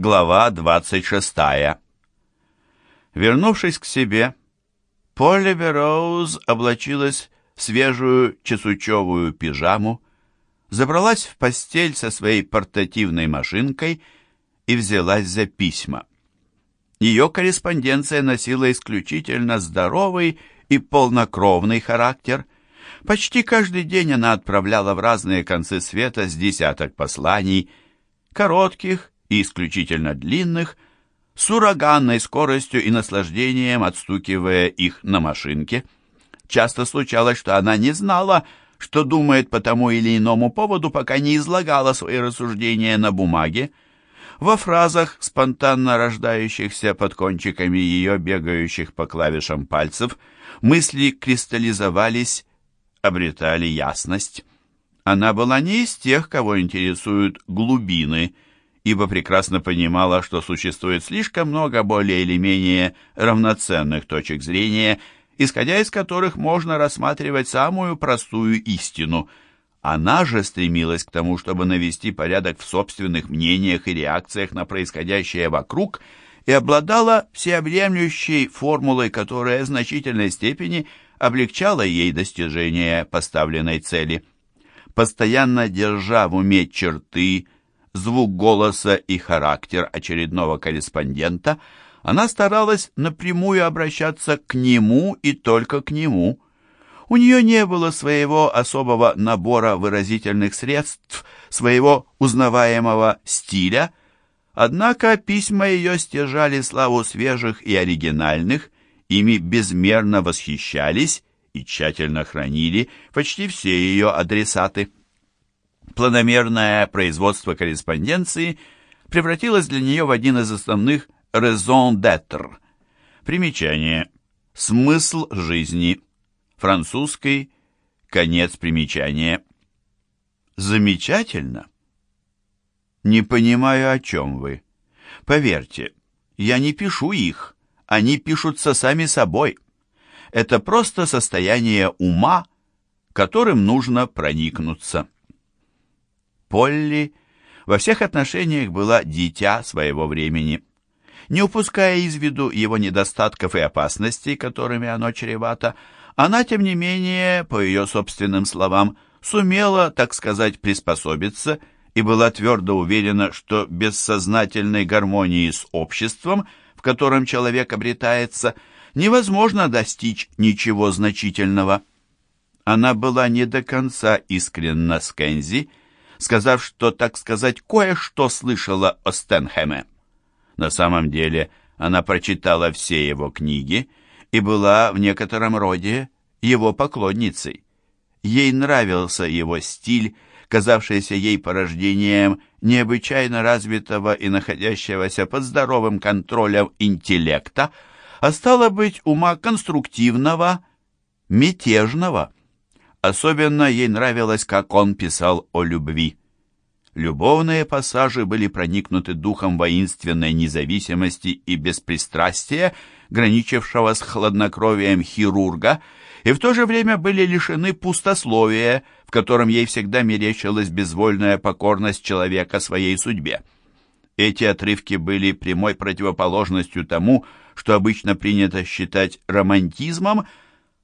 Глава 26. Вернувшись к себе, Полли Бероуз облачилась в свежую чесучевую пижаму, забралась в постель со своей портативной машинкой и взялась за письма. Ее корреспонденция носила исключительно здоровый и полнокровный характер. Почти каждый день она отправляла в разные концы света с десяток посланий, коротких и исключительно длинных, с ураганной скоростью и наслаждением отстукивая их на машинке. Часто случалось, что она не знала, что думает по тому или иному поводу, пока не излагала свои рассуждения на бумаге. Во фразах, спонтанно рождающихся под кончиками ее бегающих по клавишам пальцев, мысли кристаллизовались, обретали ясность. Она была не из тех, кого интересуют глубины – ибо прекрасно понимала, что существует слишком много более или менее равноценных точек зрения, исходя из которых можно рассматривать самую простую истину. Она же стремилась к тому, чтобы навести порядок в собственных мнениях и реакциях на происходящее вокруг и обладала всеобъемлющей формулой, которая в значительной степени облегчала ей достижение поставленной цели. Постоянно держа в уме черты, звук голоса и характер очередного корреспондента, она старалась напрямую обращаться к нему и только к нему. У нее не было своего особого набора выразительных средств, своего узнаваемого стиля, однако письма ее стяжали славу свежих и оригинальных, ими безмерно восхищались и тщательно хранили почти все ее адресаты планомерное производство корреспонденции превратилось для нее в один из основных raison d'être. Примечание. Смысл жизни. Французский. Конец примечания. Замечательно. Не понимаю, о чем вы. Поверьте, я не пишу их, они пишутся сами собой. Это просто состояние ума, которым нужно проникнуться. Полли во всех отношениях была дитя своего времени. Не упуская из виду его недостатков и опасностей, которыми оно чревато, она, тем не менее, по ее собственным словам, сумела, так сказать, приспособиться и была твердо уверена, что без сознательной гармонии с обществом, в котором человек обретается, невозможно достичь ничего значительного. Она была не до конца искренна с Кензи, сказав, что, так сказать, кое-что слышала о Стенхэме. На самом деле она прочитала все его книги и была в некотором роде его поклонницей. Ей нравился его стиль, казавшийся ей порождением необычайно развитого и находящегося под здоровым контролем интеллекта, а стало быть, ума конструктивного, мятежного. Особенно ей нравилось, как он писал о любви. Любовные пассажи были проникнуты духом воинственной независимости и беспристрастия, граничившего с хладнокровием хирурга, и в то же время были лишены пустословия, в котором ей всегда мерещилась безвольная покорность человека своей судьбе. Эти отрывки были прямой противоположностью тому, что обычно принято считать романтизмом,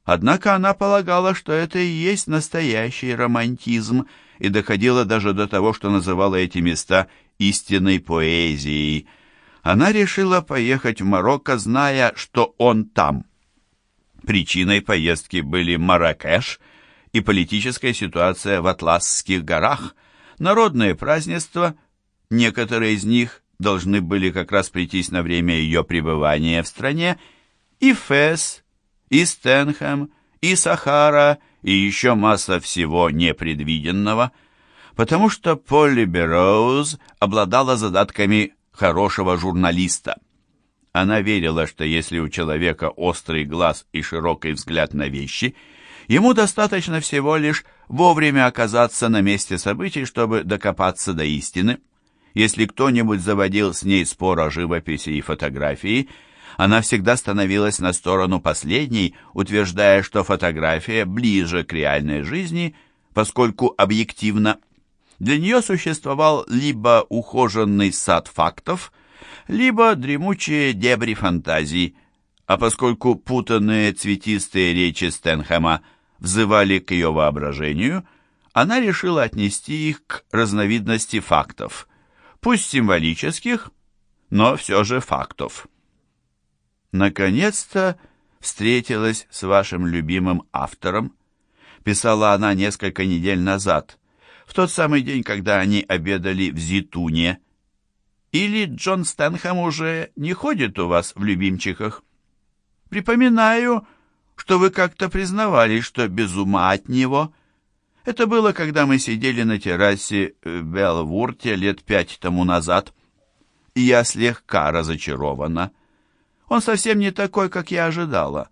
Однако она полагала, что это и есть настоящий романтизм, и доходила даже до того, что называла эти места истинной поэзией. Она решила поехать в Марокко, зная, что он там. Причиной поездки были Маракеш и политическая ситуация в Атласских горах, народные празднества, некоторые из них должны были как раз прийтись на время ее пребывания в стране, и Фес, и Стэнхэм, и Сахара, и еще масса всего непредвиденного, потому что Полли Берроуз обладала задатками хорошего журналиста. Она верила, что если у человека острый глаз и широкий взгляд на вещи, ему достаточно всего лишь вовремя оказаться на месте событий, чтобы докопаться до истины. Если кто-нибудь заводил с ней спор о живописи и фотографии – она всегда становилась на сторону последней, утверждая, что фотография ближе к реальной жизни, поскольку объективно. Для нее существовал либо ухоженный сад фактов, либо дремучие дебри фантазий, а поскольку путанные цветистые речи Стэнхэма взывали к ее воображению, она решила отнести их к разновидности фактов, пусть символических, но все же фактов. «Наконец-то встретилась с вашим любимым автором», писала она несколько недель назад, в тот самый день, когда они обедали в Зитуне. Или Джон Стэнхэм уже не ходит у вас в любимчиках? Припоминаю, что вы как-то признавались, что без ума от него. Это было, когда мы сидели на террасе в Белвурте лет пять тому назад. Я слегка разочарована. Он совсем не такой, как я ожидала.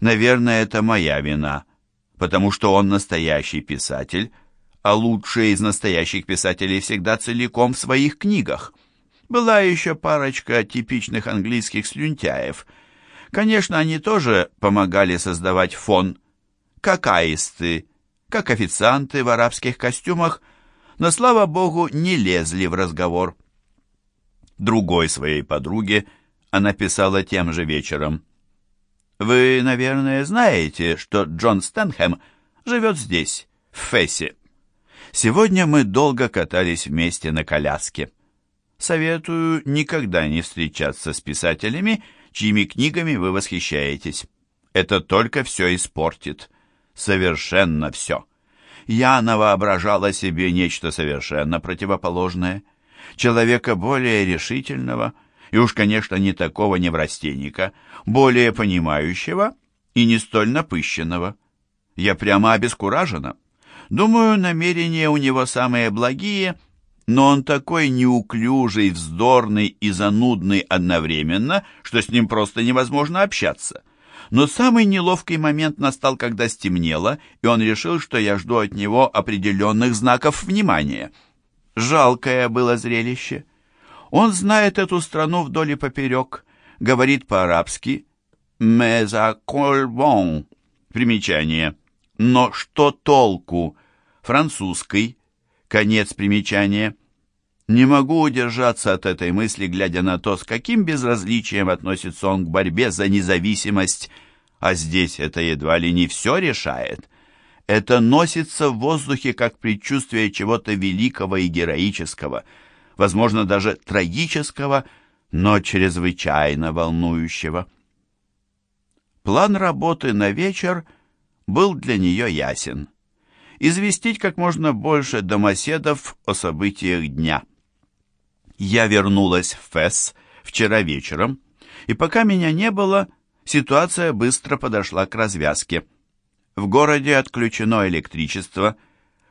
Наверное, это моя вина, потому что он настоящий писатель, а лучшие из настоящих писателей всегда целиком в своих книгах. Была еще парочка типичных английских слюнтяев. Конечно, они тоже помогали создавать фон, как аисты, как официанты в арабских костюмах, но, слава богу, не лезли в разговор. Другой своей подруге она писала тем же вечером. «Вы, наверное, знаете, что Джон Стэнхэм живет здесь, в Фессе. Сегодня мы долго катались вместе на коляске. Советую никогда не встречаться с писателями, чьими книгами вы восхищаетесь. Это только все испортит. Совершенно все. Я навоображала себе нечто совершенно противоположное. Человека более решительного, и уж, конечно, не такого неврастенника, более понимающего и не столь напыщенного. Я прямо обескуражена. Думаю, намерения у него самые благие, но он такой неуклюжий, вздорный и занудный одновременно, что с ним просто невозможно общаться. Но самый неловкий момент настал, когда стемнело, и он решил, что я жду от него определенных знаков внимания. Жалкое было зрелище. Он знает эту страну вдоль и поперек, говорит по-арабски «меза кольбон» примечание. Но что толку? французской, конец примечания. Не могу удержаться от этой мысли, глядя на то, с каким безразличием относится он к борьбе за независимость, а здесь это едва ли не все решает. Это носится в воздухе как предчувствие чего-то великого и героического, возможно, даже трагического, но чрезвычайно волнующего. План работы на вечер был для нее ясен известить как можно больше домоседов о событиях дня. Я вернулась в Фесс вчера вечером, и пока меня не было, ситуация быстро подошла к развязке. В городе отключено электричество,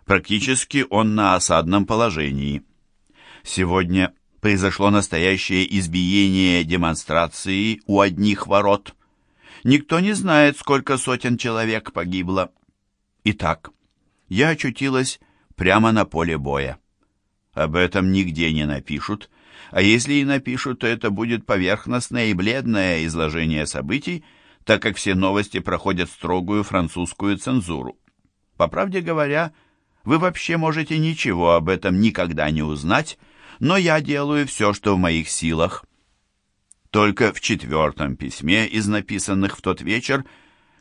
практически он на осадном положении. Сегодня произошло настоящее избиение демонстрации у одних ворот. Никто не знает, сколько сотен человек погибло. Итак, я очутилась прямо на поле боя. Об этом нигде не напишут, а если и напишут, то это будет поверхностное и бледное изложение событий, так как все новости проходят строгую французскую цензуру. По правде говоря, вы вообще можете ничего об этом никогда не узнать, но я делаю все, что в моих силах. Только в четвертом письме из написанных в тот вечер,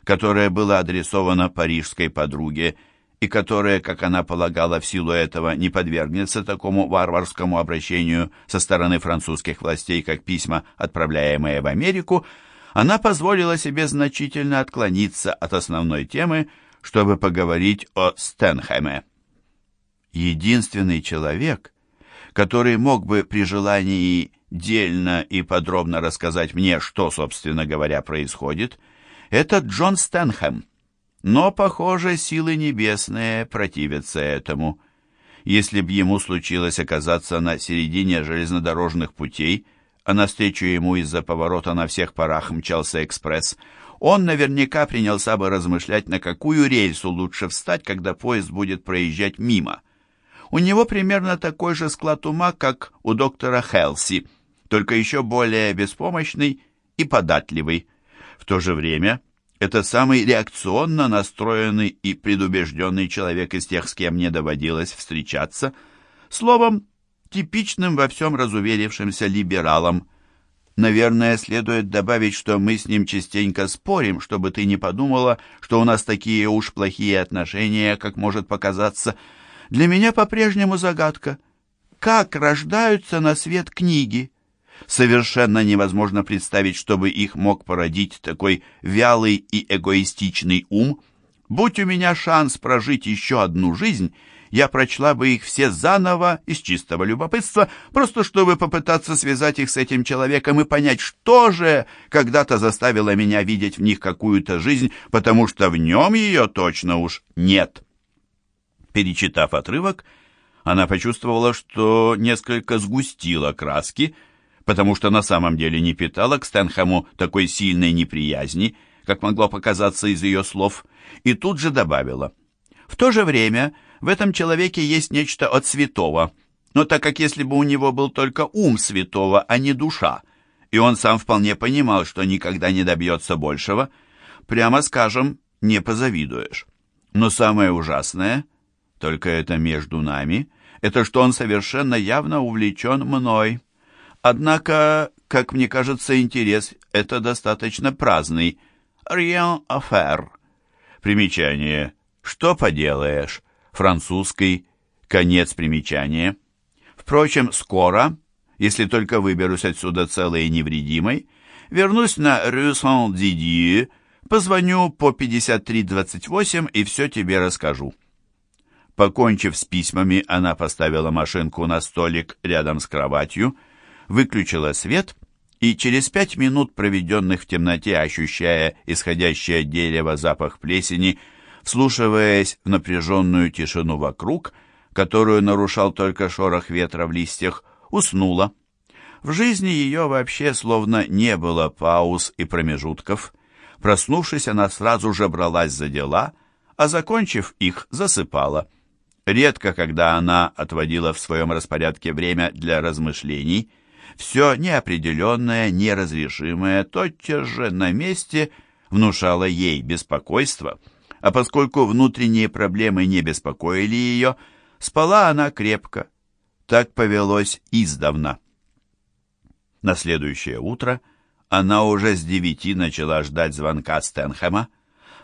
которое было адресовано парижской подруге и которая, как она полагала, в силу этого не подвергнется такому варварскому обращению со стороны французских властей, как письма, отправляемые в Америку, она позволила себе значительно отклониться от основной темы, чтобы поговорить о Стенхэме. Единственный человек, который мог бы при желании дельно и подробно рассказать мне, что, собственно говоря, происходит, это Джон Стэнхэм, но, похоже, силы небесные противятся этому. Если б ему случилось оказаться на середине железнодорожных путей, а навстречу ему из-за поворота на всех парах мчался экспресс, он наверняка принялся бы размышлять, на какую рельсу лучше встать, когда поезд будет проезжать мимо. У него примерно такой же склад ума, как у доктора Хелси, только еще более беспомощный и податливый. В то же время это самый реакционно настроенный и предубежденный человек из тех, с кем мне доводилось встречаться. Словом, типичным во всем разуверившимся либералом. Наверное, следует добавить, что мы с ним частенько спорим, чтобы ты не подумала, что у нас такие уж плохие отношения, как может показаться. Для меня по-прежнему загадка. Как рождаются на свет книги? Совершенно невозможно представить, чтобы их мог породить такой вялый и эгоистичный ум. Будь у меня шанс прожить еще одну жизнь, я прочла бы их все заново, из чистого любопытства, просто чтобы попытаться связать их с этим человеком и понять, что же когда-то заставило меня видеть в них какую-то жизнь, потому что в нем ее точно уж нет. Перечитав отрывок, она почувствовала, что несколько сгустила краски, потому что на самом деле не питала к Стэнхэму такой сильной неприязни, как могло показаться из ее слов, и тут же добавила. В то же время в этом человеке есть нечто от святого, но так как если бы у него был только ум святого, а не душа, и он сам вполне понимал, что никогда не добьется большего, прямо скажем, не позавидуешь. Но самое ужасное, только это между нами, это что он совершенно явно увлечен мной. Однако, как мне кажется, интерес это достаточно праздный. Rien à. Примечание. Что поделаешь? французской, конец примечания. Впрочем, скоро, если только выберусь отсюда целой и невредимой, вернусь на Рue Saint-Didier, позвоню по 5328 и все тебе расскажу. Покончив с письмами, она поставила машинку на столик рядом с кроватью, выключила свет и через пять минут, проведенных в темноте, ощущая исходящий от дерева запах плесени, вслушиваясь в напряженную тишину вокруг, которую нарушал только шорох ветра в листьях, уснула. В жизни ее вообще словно не было пауз и промежутков. Проснувшись, она сразу же бралась за дела, а закончив их, засыпала. Редко, когда она отводила в своем распорядке время для размышлений, все неопределенное, неразрешимое, тотчас же на месте внушало ей беспокойство — а поскольку внутренние проблемы не беспокоили ее, спала она крепко. Так повелось издавна. На следующее утро она уже с девяти начала ждать звонка Стэнхэма.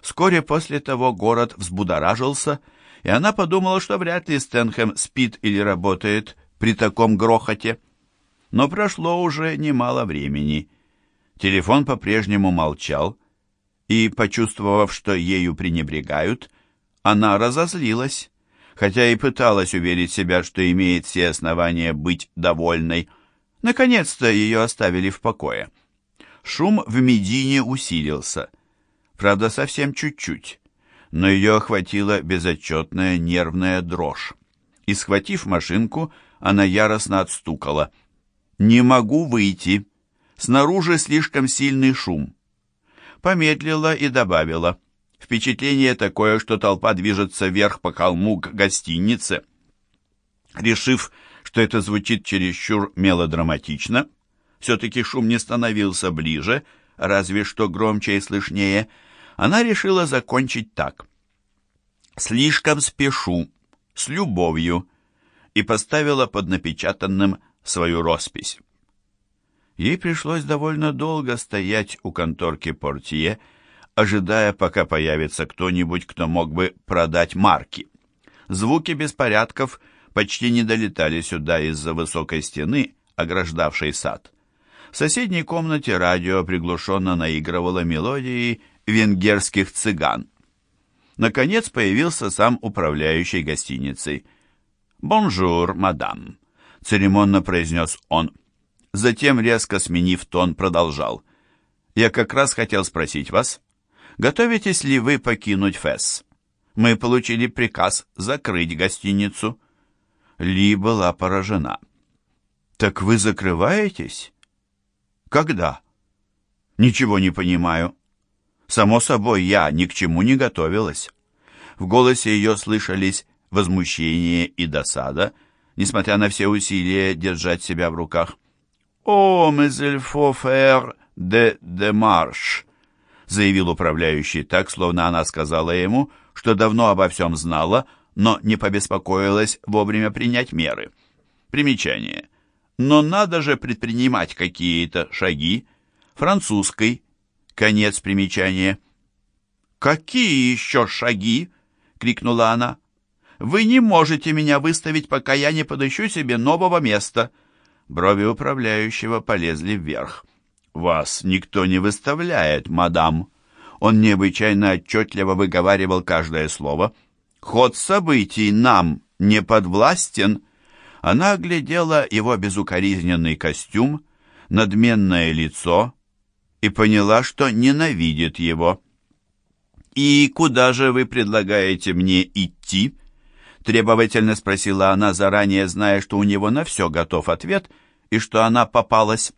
Вскоре после того город взбудоражился, и она подумала, что вряд ли Стэнхэм спит или работает при таком грохоте. Но прошло уже немало времени. Телефон по-прежнему молчал, и, почувствовав, что ею пренебрегают, она разозлилась, хотя и пыталась уверить себя, что имеет все основания быть довольной. Наконец-то ее оставили в покое. Шум в Медине усилился. Правда, совсем чуть-чуть, но ее охватила безотчетная нервная дрожь. И, схватив машинку, она яростно отстукала. «Не могу выйти. Снаружи слишком сильный шум помедлила и добавила. Впечатление такое, что толпа движется вверх по холму к гостинице. Решив, что это звучит чересчур мелодраматично, все-таки шум не становился ближе, разве что громче и слышнее, она решила закончить так. «Слишком спешу, с любовью», и поставила под напечатанным свою роспись. Ей пришлось довольно долго стоять у конторки портье, ожидая, пока появится кто-нибудь, кто мог бы продать марки. Звуки беспорядков почти не долетали сюда из-за высокой стены, ограждавшей сад. В соседней комнате радио приглушенно наигрывало мелодии венгерских цыган. Наконец появился сам управляющий гостиницей. «Bonjour, madame», — церемонно произнес он. Затем, резко сменив тон, продолжал. «Я как раз хотел спросить вас, готовитесь ли вы покинуть Фесс? Мы получили приказ закрыть гостиницу». Ли была поражена. «Так вы закрываетесь?» «Когда?» «Ничего не понимаю». «Само собой, я ни к чему не готовилась». В голосе ее слышались возмущение и досада, несмотря на все усилия держать себя в руках. «О, мезельфофер де демарш», заявил управляющий так, словно она сказала ему, что давно обо всем знала, но не побеспокоилась вовремя принять меры. Примечание. Но надо же предпринимать какие-то шаги. Французской. Конец примечания. «Какие еще шаги?» — крикнула она. «Вы не можете меня выставить, пока я не подыщу себе нового места». Брови управляющего полезли вверх. «Вас никто не выставляет, мадам». Он необычайно отчетливо выговаривал каждое слово. «Ход событий нам не подвластен». Она оглядела его безукоризненный костюм, надменное лицо и поняла, что ненавидит его. «И куда же вы предлагаете мне идти?» Требовательно спросила она, заранее зная, что у него на все готов ответ и что она попалась.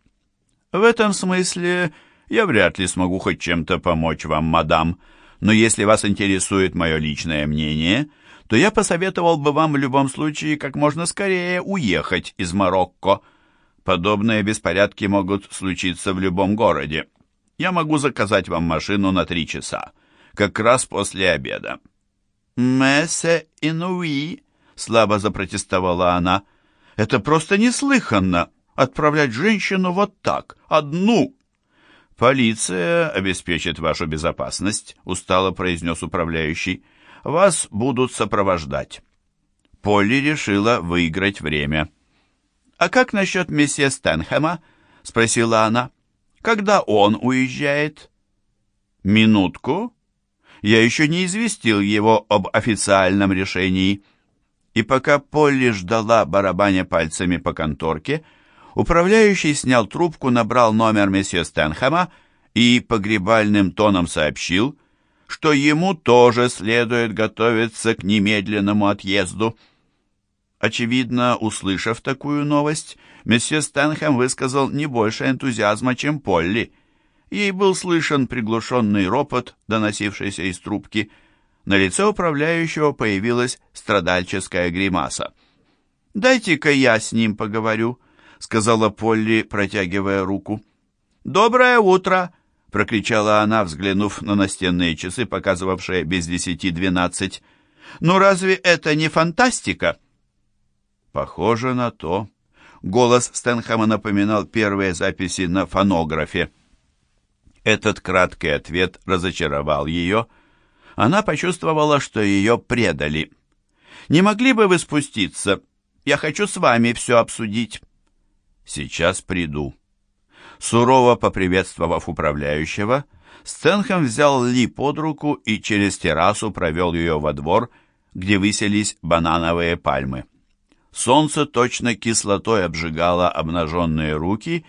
«В этом смысле я вряд ли смогу хоть чем-то помочь вам, мадам, но если вас интересует мое личное мнение, то я посоветовал бы вам в любом случае как можно скорее уехать из Марокко. Подобные беспорядки могут случиться в любом городе. Я могу заказать вам машину на три часа, как раз после обеда». «Мессе инуи», — слабо запротестовала она, — «это просто неслыханно, отправлять женщину вот так, одну». «Полиция обеспечит вашу безопасность», — устало произнес управляющий. «Вас будут сопровождать». Полли решила выиграть время. «А как насчет месье Стэнхэма?» — спросила она. «Когда он уезжает?» «Минутку. Я еще не известил его об официальном решении». И пока Полли ждала, барабаня пальцами по конторке, — Управляющий снял трубку, набрал номер месье Стэнхэма и погребальным тоном сообщил, что ему тоже следует готовиться к немедленному отъезду. Очевидно, услышав такую новость, месье Стэнхэм высказал не больше энтузиазма, чем Полли. Ей был слышен приглушенный ропот, доносившийся из трубки. На лице управляющего появилась страдальческая гримаса. «Дайте-ка я с ним поговорю», сказала Полли, протягивая руку. «Доброе утро!» — прокричала она, взглянув на настенные часы, показывавшие без десяти двенадцать. «Ну разве это не фантастика?» «Похоже на то». Голос Стэнхэма напоминал первые записи на фонографе. Этот краткий ответ разочаровал ее. Она почувствовала, что ее предали. «Не могли бы вы спуститься? Я хочу с вами все обсудить». «Сейчас приду». Сурово поприветствовав управляющего, Стэнхэм взял Ли под руку и через террасу провел ее во двор, где выселись банановые пальмы. Солнце точно кислотой обжигало обнаженные руки,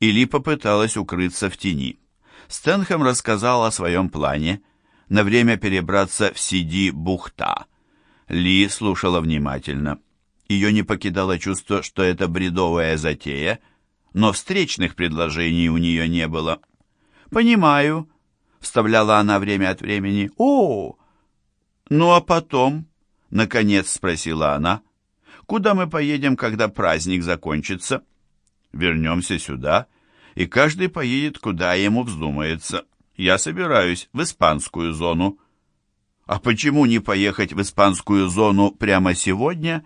и Ли попыталась укрыться в тени. Стэнхэм рассказал о своем плане на время перебраться в Сиди-Бухта. Ли слушала внимательно. Ее не покидало чувство, что это бредовая затея, но встречных предложений у нее не было. «Понимаю», — вставляла она время от времени. «О, ну а потом?» — наконец спросила она. «Куда мы поедем, когда праздник закончится?» «Вернемся сюда, и каждый поедет, куда ему вздумается. Я собираюсь в испанскую зону». «А почему не поехать в испанскую зону прямо сегодня?»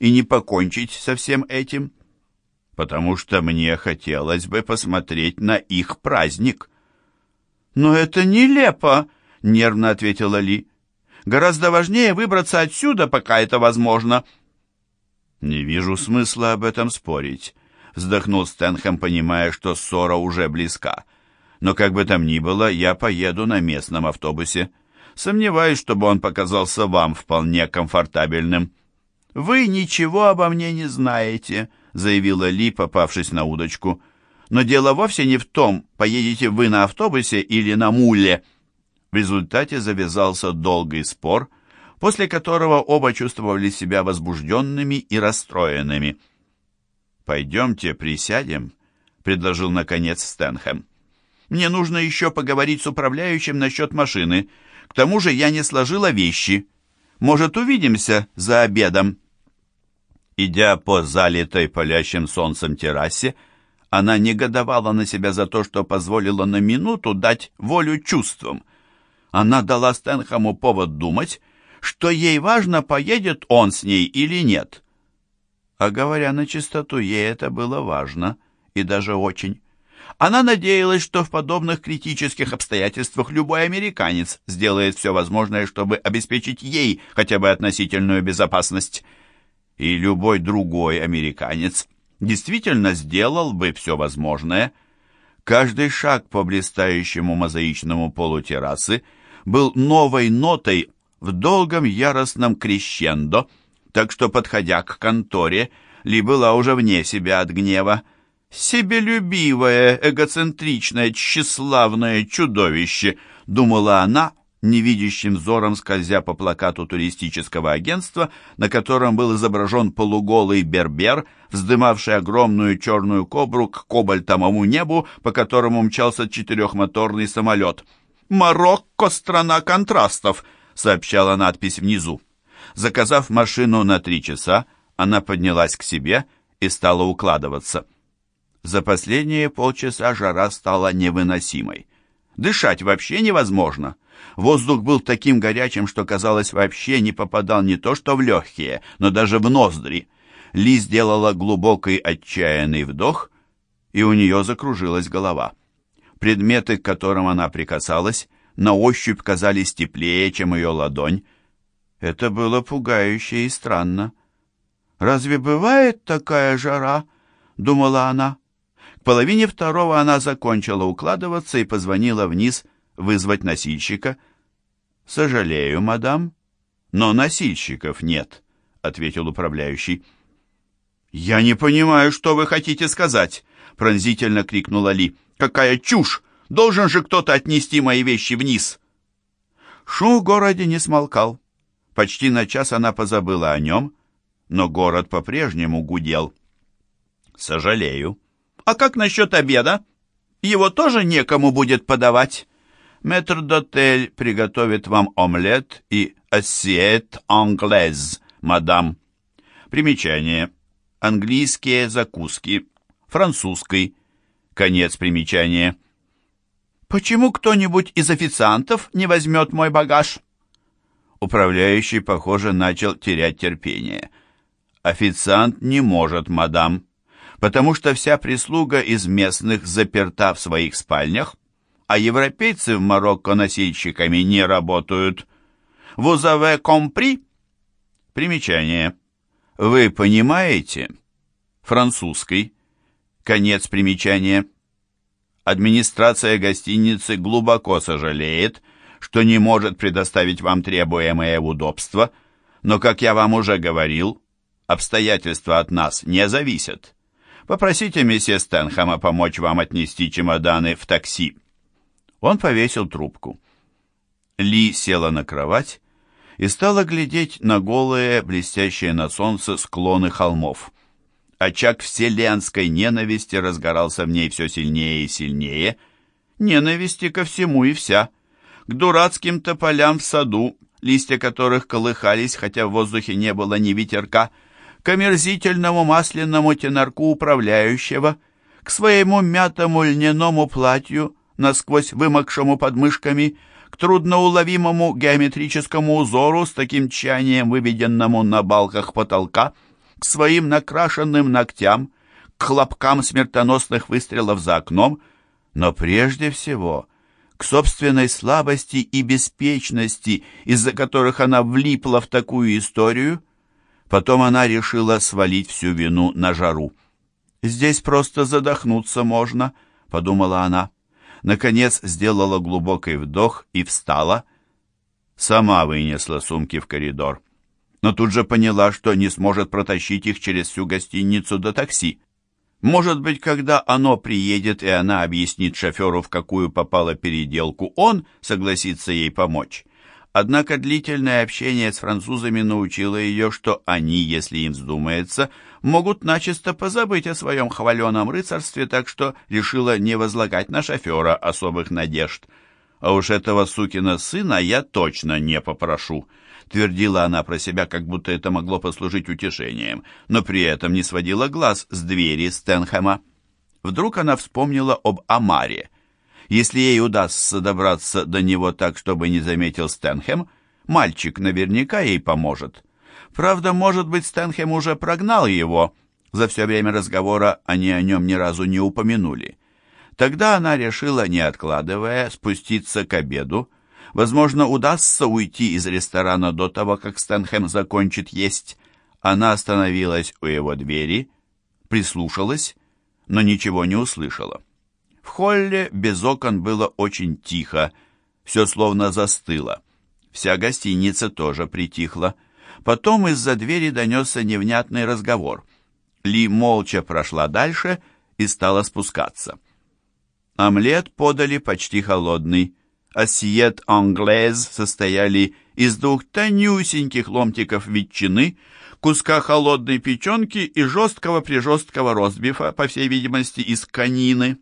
и не покончить со всем этим? Потому что мне хотелось бы посмотреть на их праздник. «Но это нелепо!» — нервно ответила Ли. «Гораздо важнее выбраться отсюда, пока это возможно». «Не вижу смысла об этом спорить», — вздохнул Стэнхэм, понимая, что ссора уже близка. «Но как бы там ни было, я поеду на местном автобусе. Сомневаюсь, чтобы он показался вам вполне комфортабельным». «Вы ничего обо мне не знаете», — заявила Ли, попавшись на удочку. «Но дело вовсе не в том, поедете вы на автобусе или на муле». В результате завязался долгий спор, после которого оба чувствовали себя возбужденными и расстроенными. «Пойдемте присядем», — предложил наконец Стэнхэм. «Мне нужно еще поговорить с управляющим насчет машины. К тому же я не сложила вещи». Может, увидимся за обедом?» Идя по залитой палящим солнцем террасе, она негодовала на себя за то, что позволила на минуту дать волю чувствам. Она дала Стэнхэму повод думать, что ей важно, поедет он с ней или нет. А говоря на чистоту, ей это было важно, и даже очень. Она надеялась, что в подобных критических обстоятельствах любой американец сделает все возможное, чтобы обеспечить ей хотя бы относительную безопасность. И любой другой американец действительно сделал бы все возможное. Каждый шаг по блистающему мозаичному полу террасы был новой нотой в долгом яростном крещендо, так что, подходя к конторе, Ли была уже вне себя от гнева. «Себелюбивое, эгоцентричное, тщеславное чудовище», — думала она, невидящим взором скользя по плакату туристического агентства, на котором был изображен полуголый бербер, вздымавший огромную черную кобру к кобальтовому небу, по которому мчался четырехмоторный самолет. «Марокко — страна контрастов», — сообщала надпись внизу. Заказав машину на три часа, она поднялась к себе и стала укладываться. За последние полчаса жара стала невыносимой. Дышать вообще невозможно. Воздух был таким горячим, что, казалось, вообще не попадал не то что в легкие, но даже в ноздри. Ли сделала глубокий отчаянный вдох, и у нее закружилась голова. Предметы, к которым она прикасалась, на ощупь казались теплее, чем ее ладонь. Это было пугающе и странно. «Разве бывает такая жара?» — думала она. К половине второго она закончила укладываться и позвонила вниз вызвать носильщика. «Сожалею, мадам, но носильщиков нет», — ответил управляющий. «Я не понимаю, что вы хотите сказать», — пронзительно крикнула Ли. «Какая чушь! Должен же кто-то отнести мои вещи вниз!» Шум в городе не смолкал. Почти на час она позабыла о нем, но город по-прежнему гудел. «Сожалею», а как насчет обеда? Его тоже некому будет подавать. Метр-дотель приготовит вам омлет и ассиет англез, мадам. Примечание. Английские закуски. Французский. Конец примечания. Почему кто-нибудь из официантов не возьмет мой багаж? Управляющий, похоже, начал терять терпение. Официант не может, мадам потому что вся прислуга из местных заперта в своих спальнях, а европейцы в Марокко носильщиками не работают. Вузаве компри? Примечание. Вы понимаете? Французский. Конец примечания. Администрация гостиницы глубоко сожалеет, что не может предоставить вам требуемое удобство, но, как я вам уже говорил, обстоятельства от нас не зависят. Попросите месье Стэнхэма помочь вам отнести чемоданы в такси». Он повесил трубку. Ли села на кровать и стала глядеть на голые, блестящие на солнце склоны холмов. Очаг вселенской ненависти разгорался в ней все сильнее и сильнее. Ненависти ко всему и вся. К дурацким тополям в саду, листья которых колыхались, хотя в воздухе не было ни ветерка, к омерзительному масляному тенарку управляющего, к своему мятому льняному платью, насквозь вымокшему подмышками, к трудноуловимому геометрическому узору с таким тщанием выведенному на балках потолка, к своим накрашенным ногтям, к хлопкам смертоносных выстрелов за окном, но прежде всего к собственной слабости и беспечности, из-за которых она влипла в такую историю, Потом она решила свалить всю вину на жару. «Здесь просто задохнуться можно», — подумала она. Наконец сделала глубокий вдох и встала. Сама вынесла сумки в коридор. Но тут же поняла, что не сможет протащить их через всю гостиницу до такси. Может быть, когда оно приедет, и она объяснит шоферу, в какую попала переделку, он согласится ей помочь. Однако длительное общение с французами научило ее, что они, если им вздумается, могут начисто позабыть о своем хваленом рыцарстве, так что решила не возлагать на шофера особых надежд. «А уж этого сукина сына я точно не попрошу», — твердила она про себя, как будто это могло послужить утешением, но при этом не сводила глаз с двери Стэнхэма. Вдруг она вспомнила об Амаре — если ей удастся добраться до него так, чтобы не заметил Стэнхэм, мальчик наверняка ей поможет. Правда, может быть, Стэнхэм уже прогнал его. За все время разговора они о нем ни разу не упомянули. Тогда она решила, не откладывая, спуститься к обеду. Возможно, удастся уйти из ресторана до того, как Стэнхэм закончит есть. Она остановилась у его двери, прислушалась, но ничего не услышала. В холле без окон было очень тихо, все словно застыло. Вся гостиница тоже притихла. Потом из-за двери донесся невнятный разговор. Ли молча прошла дальше и стала спускаться. Омлет подали почти холодный. Ассиет англез состояли из двух тонюсеньких ломтиков ветчины, куска холодной печенки и жесткого-прижесткого ростбифа, по всей видимости, из конины.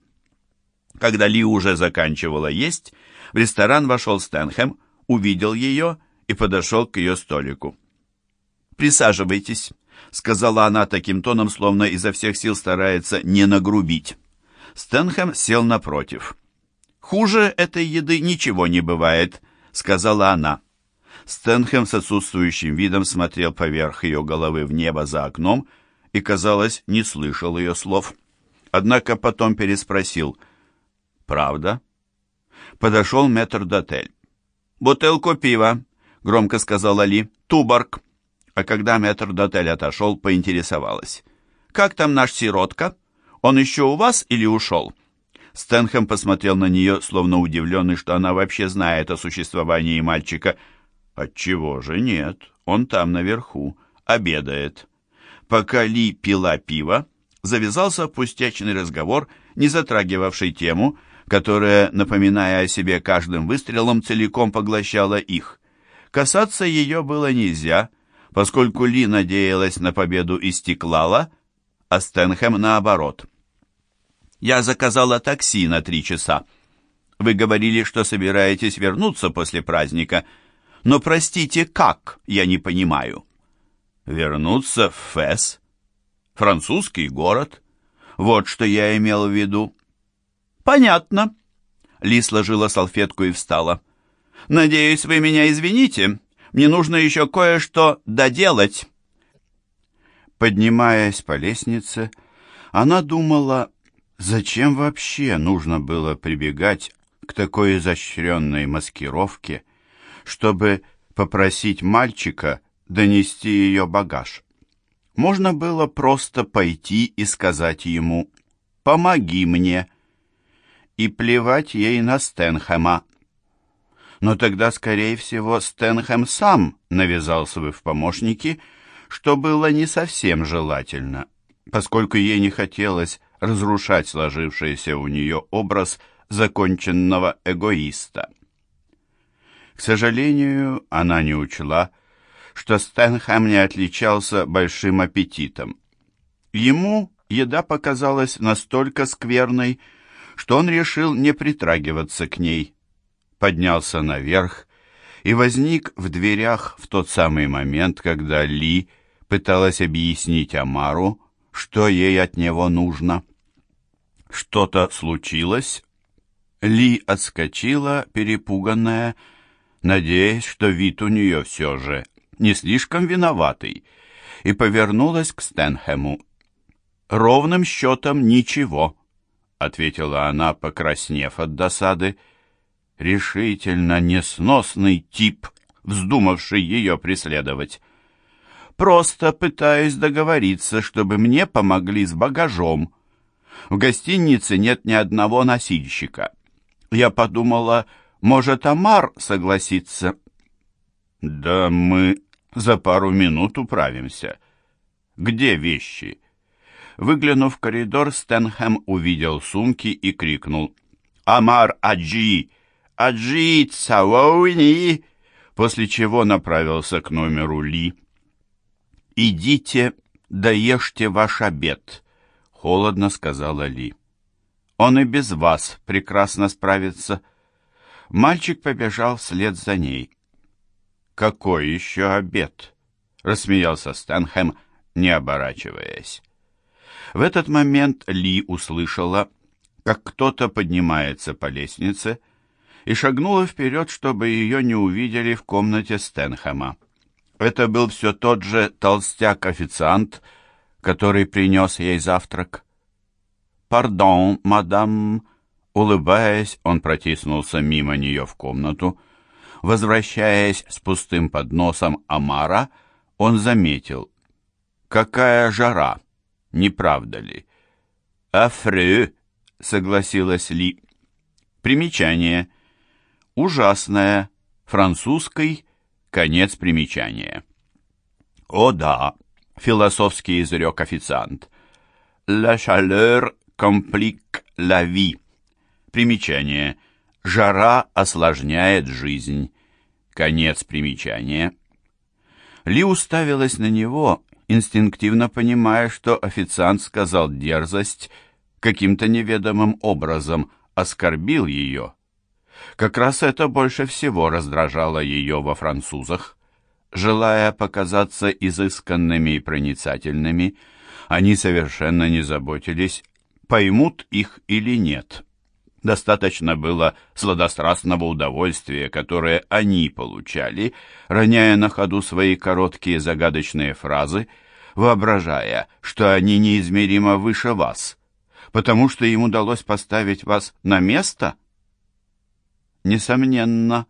Когда Ли уже заканчивала есть, в ресторан вошел Стэнхэм, увидел ее и подошел к ее столику. «Присаживайтесь», — сказала она таким тоном, словно изо всех сил старается не нагрубить. Стэнхэм сел напротив. «Хуже этой еды ничего не бывает», — сказала она. Стэнхэм с отсутствующим видом смотрел поверх ее головы в небо за окном и, казалось, не слышал ее слов. Однако потом переспросил. «Правда?» Подошел метр-дотель. «Бутылку пива», — громко сказала Ли. «Туборг». А когда метр-дотель отошел, поинтересовалась. «Как там наш сиротка?» Он еще у вас или ушел?» Стэнхэм посмотрел на нее, словно удивленный, что она вообще знает о существовании мальчика. «Отчего же нет? Он там наверху, обедает». Пока Ли пила пиво, завязался пустячный разговор, не затрагивавший тему, которая, напоминая о себе каждым выстрелом, целиком поглощала их. Касаться ее было нельзя, поскольку Ли надеялась на победу Истеклала, а Стэнхэм наоборот. «Я заказала такси на три часа. Вы говорили, что собираетесь вернуться после праздника, но, простите, как, я не понимаю». «Вернуться в Фэс? Французский город? Вот что я имел в виду». «Понятно». Ли сложила салфетку и встала. «Надеюсь, вы меня извините. Мне нужно еще кое-что доделать». Поднимаясь по лестнице, она думала, зачем вообще нужно было прибегать к такой изощренной маскировке, чтобы попросить мальчика донести ее багаж. Можно было просто пойти и сказать ему «помоги мне» и плевать ей на Стэнхэма. Но тогда, скорее всего, Стэнхэм сам навязался бы в помощники – что было не совсем желательно, поскольку ей не хотелось разрушать сложившийся у нее образ законченного эгоиста. К сожалению, она не учла, что Стэнхэм не отличался большим аппетитом. Ему еда показалась настолько скверной, что он решил не притрагиваться к ней. Поднялся наверх и возник в дверях в тот самый момент, когда Ли пыталась объяснить Амару, что ей от него нужно. Что-то случилось? Ли отскочила, перепуганная, надеясь, что вид у нее все же не слишком виноватый, и повернулась к Стэнхэму. «Ровным счетом ничего», — ответила она, покраснев от досады. «Решительно несносный тип, вздумавший ее преследовать». Просто пытаюсь договориться, чтобы мне помогли с багажом. В гостинице нет ни одного носильщика. Я подумала, может, Амар согласится. Да мы за пару минут управимся. Где вещи? Выглянув в коридор, Стэнхэм увидел сумки и крикнул. «Амар Аджи! Аджи Цауэни!» После чего направился к номеру Ли. «Идите, доешьте ваш обед», — холодно сказала Ли. «Он и без вас прекрасно справится». Мальчик побежал вслед за ней. «Какой еще обед?» — рассмеялся Стэнхэм, не оборачиваясь. В этот момент Ли услышала, как кто-то поднимается по лестнице, и шагнула вперед, чтобы ее не увидели в комнате Стэнхэма. Это был все тот же толстяк-официант, который принес ей завтрак. «Пардон, мадам», улыбаясь, он протиснулся мимо нее в комнату. Возвращаясь с пустым подносом Амара, он заметил. «Какая жара! Не правда ли?» «Афрю», — согласилась Ли. Примечание. Ужасное. Французской. Конец примечания. «О да», — философский изрек официант. «La chaleur complique la vie». Примечание. Жара осложняет жизнь. Конец примечания. Ли уставилась на него, инстинктивно понимая, что официант сказал дерзость, каким-то неведомым образом оскорбил ее. Как раз это больше всего раздражало ее во французах. Желая показаться изысканными и проницательными, они совершенно не заботились, поймут их или нет. Достаточно было сладострастного удовольствия, которое они получали, роняя на ходу свои короткие загадочные фразы, воображая, что они неизмеримо выше вас, потому что им удалось поставить вас на место? Несомненно,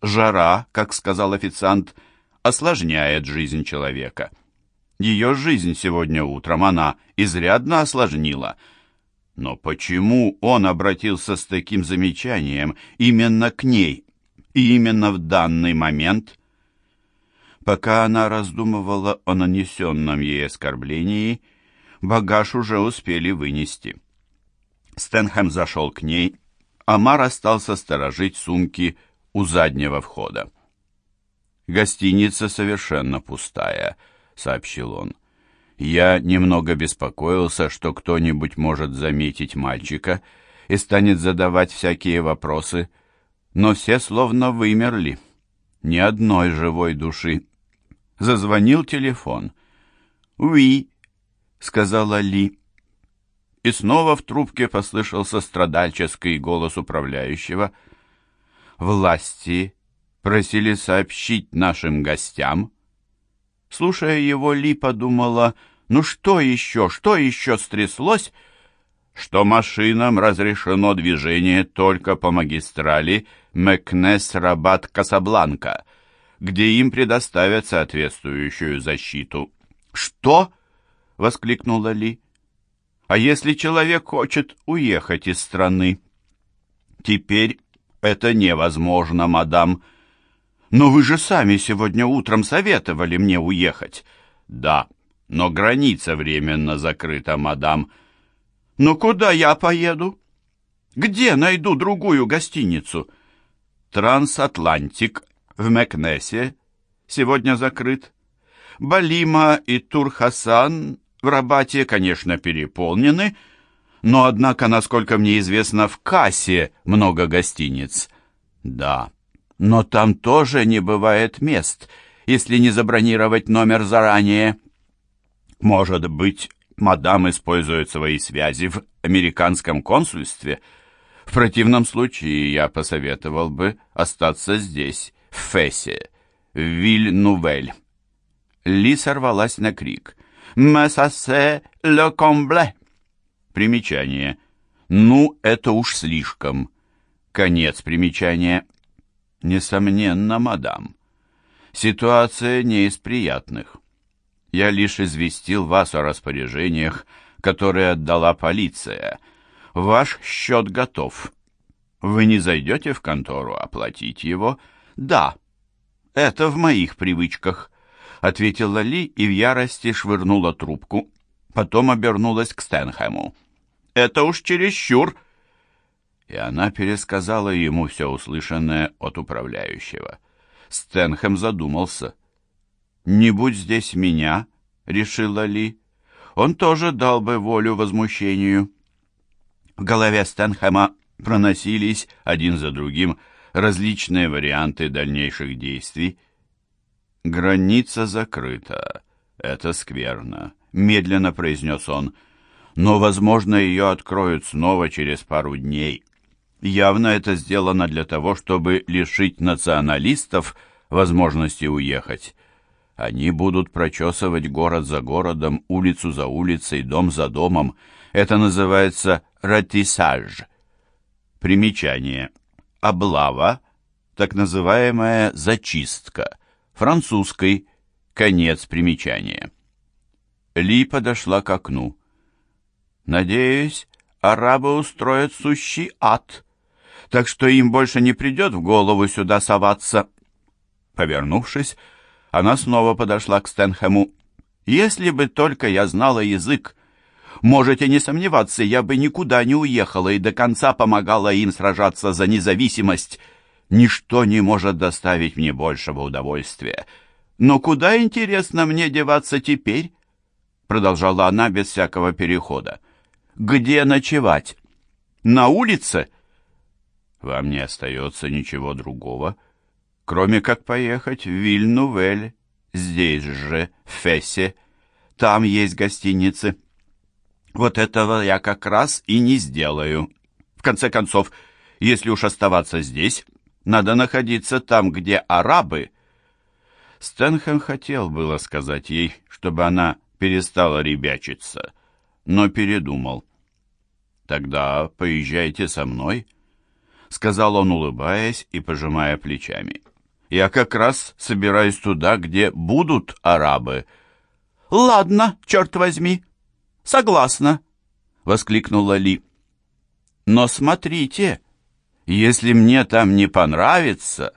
жара, как сказал официант, осложняет жизнь человека. Ее жизнь сегодня утром она изрядно осложнила – но почему он обратился с таким замечанием именно к ней и именно в данный момент? Пока она раздумывала о нанесенном ей оскорблении, багаж уже успели вынести. Стэнхэм зашел к ней, а Мар остался сторожить сумки у заднего входа. «Гостиница совершенно пустая», — сообщил он. Я немного беспокоился, что кто-нибудь может заметить мальчика и станет задавать всякие вопросы, но все словно вымерли. Ни одной живой души. Зазвонил телефон. «Уи», — сказала Ли. И снова в трубке послышался страдальческий голос управляющего. «Власти просили сообщить нашим гостям». Слушая его, Ли подумала — ну что еще, что еще стряслось? Что машинам разрешено движение только по магистрали Мекнес-Рабат-Касабланка, где им предоставят соответствующую защиту. «Что?» — воскликнула Ли. «А если человек хочет уехать из страны?» «Теперь это невозможно, мадам. Но вы же сами сегодня утром советовали мне уехать». «Да, но граница временно закрыта, мадам. Но куда я поеду? Где найду другую гостиницу? Трансатлантик в Мекнесе сегодня закрыт. Балима и Турхасан в Рабате, конечно, переполнены, но, однако, насколько мне известно, в Кассе много гостиниц. Да, но там тоже не бывает мест, если не забронировать номер заранее. Может быть, мадам использует свои связи в американском консульстве? В противном случае я посоветовал бы остаться здесь, в Фессе, в Виль-Нувель. Ли сорвалась на крик. «Мессасе ле комбле!» Примечание. «Ну, это уж слишком». Конец примечания. «Несомненно, мадам. Ситуация не из приятных. Я лишь известил вас о распоряжениях, которые отдала полиция. Ваш счет готов. Вы не зайдете в контору оплатить его? Да, это в моих привычках, ответила Ли и в ярости швырнула трубку. Потом обернулась к Стэнхэму. Это уж чересчур. И она пересказала ему все услышанное от управляющего. Стэнхэм задумался — «Не будь здесь меня», — решила Ли, — «он тоже дал бы волю возмущению». В голове Стэнхэма проносились один за другим различные варианты дальнейших действий. «Граница закрыта. Это скверно», — медленно произнес он. «Но, возможно, ее откроют снова через пару дней. Явно это сделано для того, чтобы лишить националистов возможности уехать». Они будут прочесывать город за городом, улицу за улицей, дом за домом. Это называется ратисаж. Примечание. Облава, так называемая зачистка. Французской. Конец примечания. Ли подошла к окну. «Надеюсь, арабы устроят сущий ад, так что им больше не придет в голову сюда соваться». Повернувшись, она снова подошла к Стэнхэму. «Если бы только я знала язык, можете не сомневаться, я бы никуда не уехала и до конца помогала им сражаться за независимость. Ничто не может доставить мне большего удовольствия. Но куда, интересно, мне деваться теперь?» Продолжала она без всякого перехода. «Где ночевать? На улице?» «Вам не остается ничего другого?» кроме как поехать в Вильнувель, здесь же, в Фессе. Там есть гостиницы. Вот этого я как раз и не сделаю. В конце концов, если уж оставаться здесь, надо находиться там, где арабы. Стэнхэм хотел было сказать ей, чтобы она перестала ребячиться, но передумал. «Тогда поезжайте со мной», — сказал он, улыбаясь и пожимая плечами. Я как раз собираюсь туда, где будут арабы». «Ладно, черт возьми, согласна», — воскликнула Ли. «Но смотрите, если мне там не понравится,